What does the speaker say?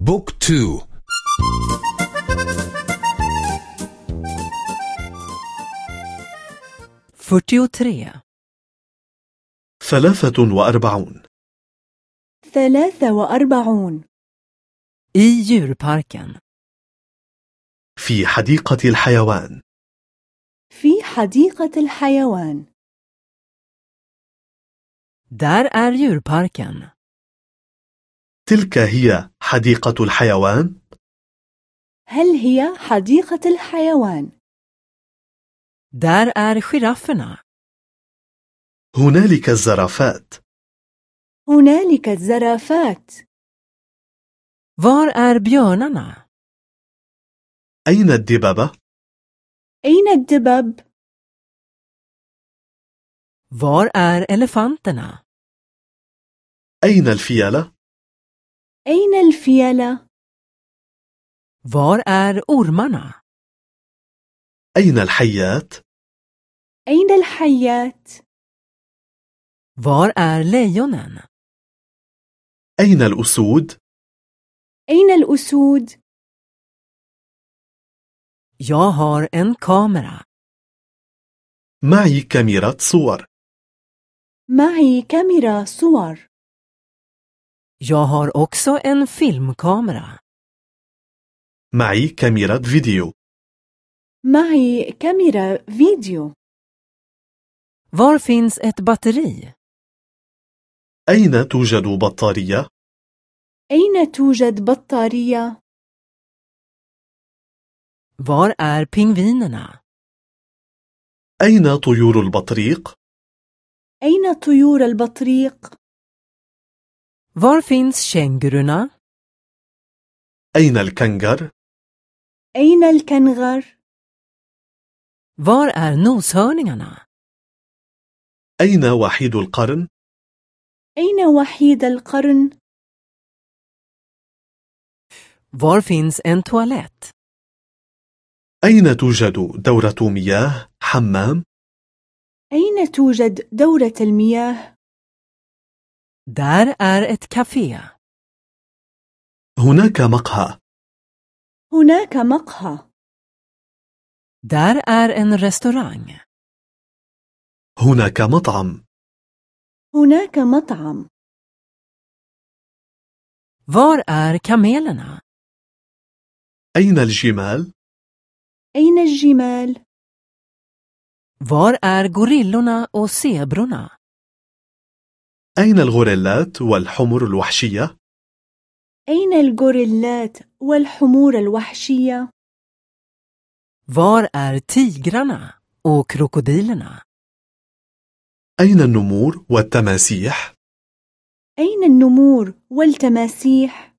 بوك تو. fyrtiotre ثلاثة وأربعون. ثلاثة وأربعون. I djurparken. في حديقة الحيوان. في حديقة الحيوان. Där är djurparken. تلك هي حديقة الحيوان هل هي حديقة الحيوان؟ Där är girafferna. هنالك الزرافات هنالك الزرافات Var är björnarna? أين الدببة؟ أين الدبب؟ Var är elefanterna? أين الفيلة؟ أين الفيلة؟ Var är ormarna? أين الحيات؟ أين الحيات؟ Var är lejonen? أين الأسود؟ أين الأسود؟ Jag har en kamera. معي كاميرا صور معي كاميرا صور Jag har också en filmkamera. معي كاميرا فيديو معي كاميرا فيديو Var finns ett batteri? أين توجد بطارية؟ أين توجد بطارية؟ Var är pingvinerna? أين طيور البطريق؟ أين طيور البطريق؟ Var finns känguruna? أين الكنغر؟ أين الكنغر؟ Var är noshörningarna? أين وحيد القرن؟ أين وحيد القرن؟ Var finns en toalett? أين توجد دورة مياه؟ حمام؟ أين توجد دورة المياه؟ Där är ett kafé هناك مقهى. هناك مقهى. Där är en restaurang هناك مطعم. هناك مطعم. Var är kamelerna أين الجمال؟ أين الجمال؟ Var är gorillorna och zebrorna أين الغوريلات والحمر الوحشية؟ أين الغوريلات والحمر الوحشية؟ Var är tigrarna och krokodilerna? أين النمور والتماسيح؟ أين النمور والتماسيح؟